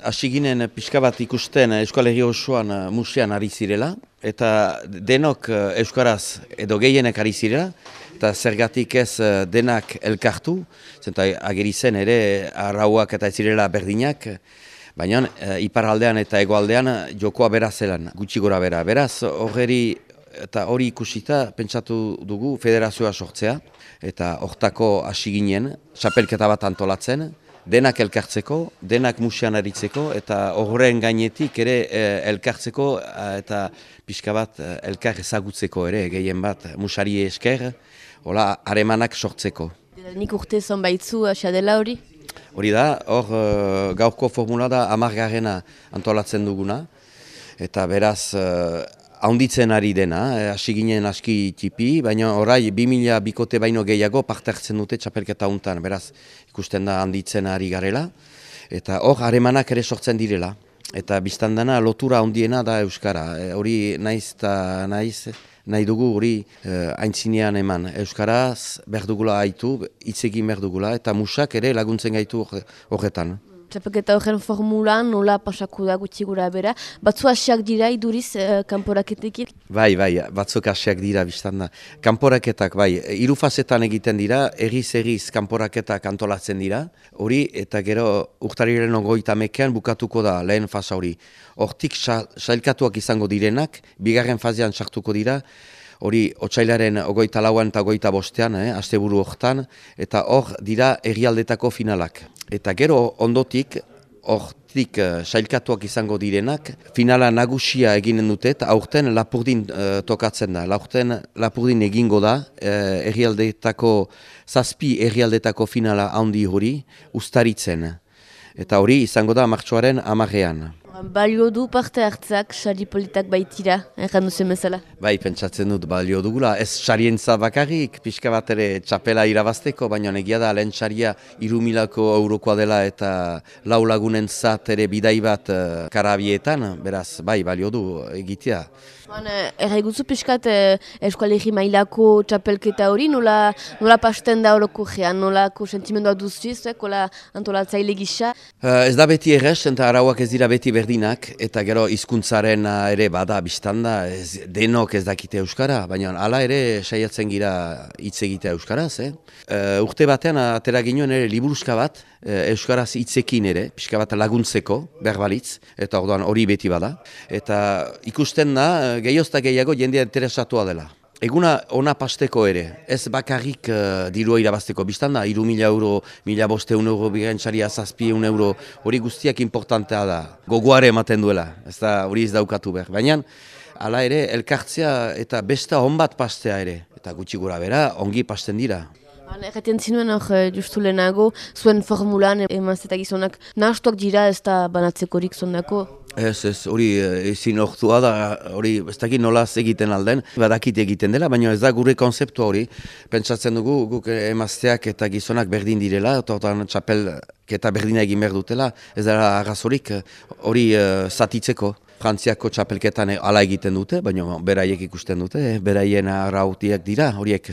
Hasi ginen pixka bat ikusten Euskalegi osoan eh, musean ari zirela, eta denok eh, Euskaraz edo gehienek ari zirela, eta zergatik ez eh, denak elkartu, zenta ageri zen ere arrauak eta ez zirela berdinak, baina iparaldean eta egoaldean jokoa bera zelan, gutxi gora bera. Beraz, horri eta hori ikusita pentsatu dugu federazioa sortzea, eta hortako hasi ginen, xapelketa bat antolatzen, denak elkartzeko, denak musean aritzeko, eta horren gainetik ere eh, elkartzeko eh, eta pixka bat eh, elkar ezagutzeko ere, gehien bat musari esker, hola haremanak sortzeko. Nik urte zon baitzu, xadela hori? Hori da, hor gaurko formula da amargarrena antolatzen duguna, eta beraz haunditzen ari dena, eh, hasi ginen aski tipi, baina orai bi mila bikote baino gehiago parte hartzen dute txapelketa untan, beraz ikusten da handitzen ari garela, eta hor haremanak ere sortzen direla. Eta biztan dena lotura handiena da Euskara, e, hori naiz eta naiz, nahi dugu hori e, aintzinean eman. Euskaraz berdugula haitu, itzegin berdugula, eta musak ere laguntzen gaitu horretan. Txapeketa horren formulan, nola pasako da gutxi gura bera. Batzu asiak dira iduriz uh, kanporaketekin? Bai, bai, batzuk asiak dira biztan da. Kanporaketak, bai, irufazetan egiten dira, egiz-egiz kanporaketak antolatzen dira. Hori, eta gero urtariren ogoita mekean bukatuko da lehen fasa hori. Hortik sailkatuak izango direnak, bigarren fazean sartuko dira, hori otxailaren ogoita lauan eta ogoita bostean, eh, asteburu hortan, eta hor dira egialdetako finalak. Eta gero ondotik, hortik uh, sailkatuak izango direnak, finala nagusia eginen dute, eta aurten lapurdin uh, tokatzen da. Aurten lapurdin egingo da, uh, errialdetako, zazpi errialdetako finala handi hori, ustaritzen. Eta hori izango da martxoaren amarrean. Balio du parte hartzak, sari politak baitira, erran duzen bezala? Bai, pentsatzen dut balio dugula. Ez sarientza bakarrik, pixka bat ere txapela irabazteko, baina negia da, lehen saria irumilako eurokoa dela eta lau lagunen zat ere bidai bat uh, karabietan, beraz, bai, balio du egitea. Erra eguzu pixkat eh, eskualegi mailako txapelketa hori, nola, nola pasten da horoko gean, nolako sentimendua duziz, eh, kola antolatzaile gisa? Uh, ez da beti errez, eta arauak ez dira beti berdinak, eta gero hizkuntzaren ere bada biztanda, ez, denok ez dakite Euskara, baina hala ere saiatzen gira hitz egitea Euskaraz. Eh? Uh, urte batean atera ginoen ere liburuzka bat, uh, Euskaraz hitzekin ere, pixka bat laguntzeko, berbalitz, eta orduan hori beti bada. Eta ikusten da, gehiozta gehiago jendea interesatua dela. Eguna ona pasteko ere, ez bakarrik uh, dirua irabazteko, biztan da, iru mila euro, mila boste un euro, bigantxaria zazpi un euro, hori guztiak importantea da, gogoare ematen duela, ez da hori ez daukatu behar. Baina, hala ere, elkartzea eta besta honbat pastea ere, eta gutxi gura bera, ongi pasten dira. Erraten zinuen hor, eh, justu lehenago, zuen formulan emaz eta gizonak nahastuak dira ez da banatzekorik zondako? Ez, ez, hori eh, ezin ortua da, hori ez dakit nolaz egiten alden, badakit egiten dela, baina ez da gure konzeptu hori. Pentsatzen dugu, guk emazteak eta gizonak berdin direla, eta txapel eta berdina egin behar dutela, ez da arrazorik hori uh, zatitzeko. Frantziako txapelketan ala egiten dute, baina beraiek ikusten dute, beraien arrautiak dira, horiek